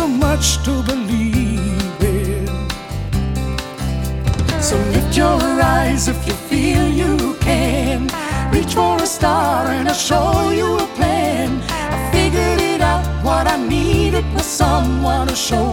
much to believe in. So lift your eyes if you feel you can. Reach for a star and I'll show you a plan. I figured it out. What I needed was someone to show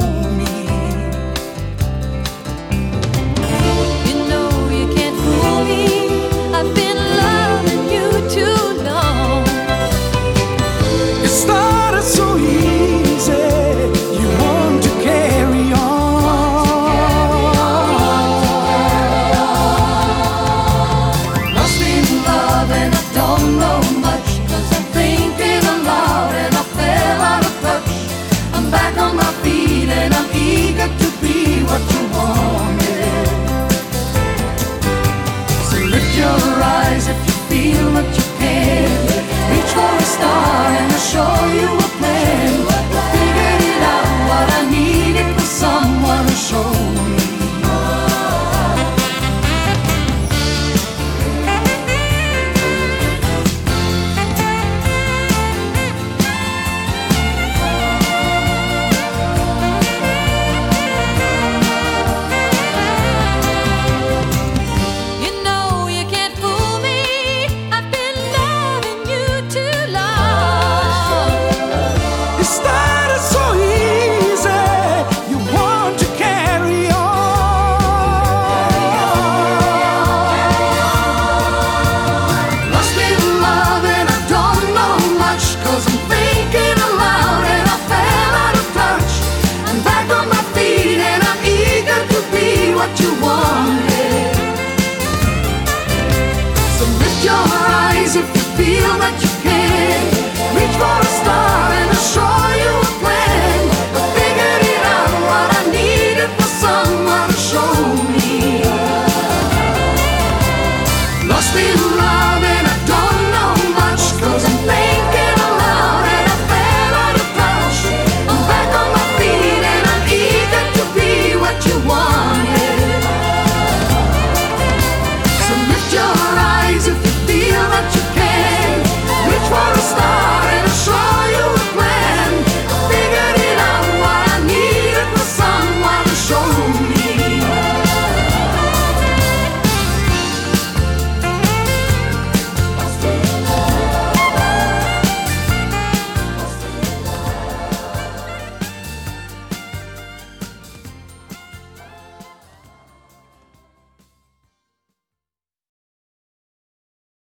If you feel that you